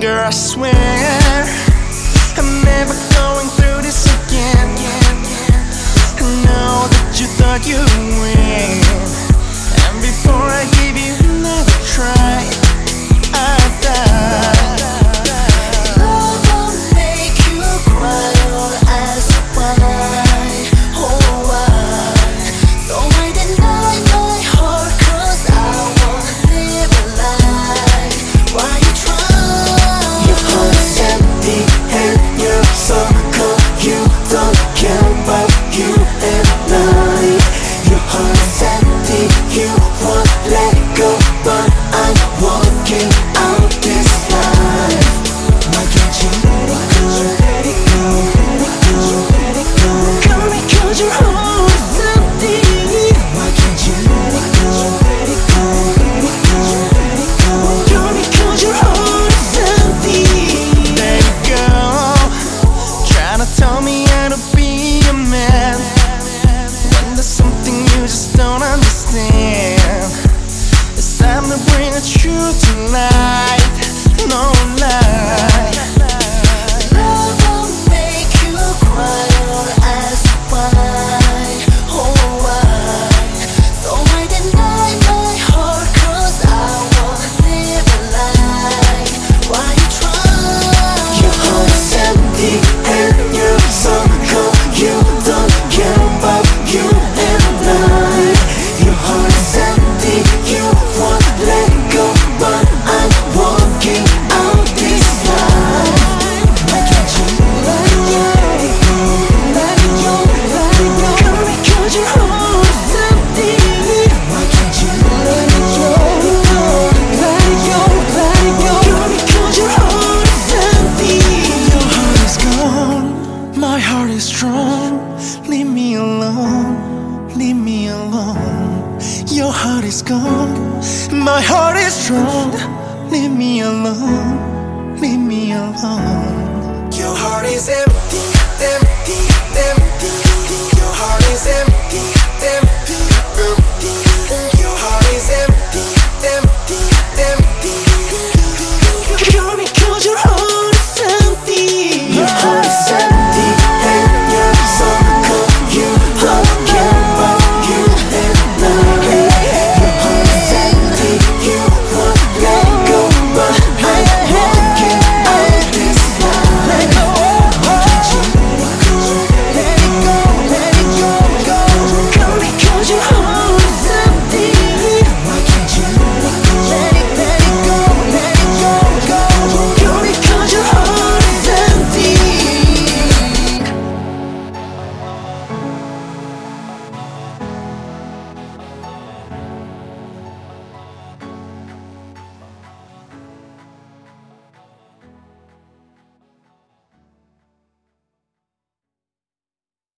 finger, I swear. I'm never going through this again. I know that you thought you tonight your heart is gone. My heart is strong. Leave me alone. Leave me alone.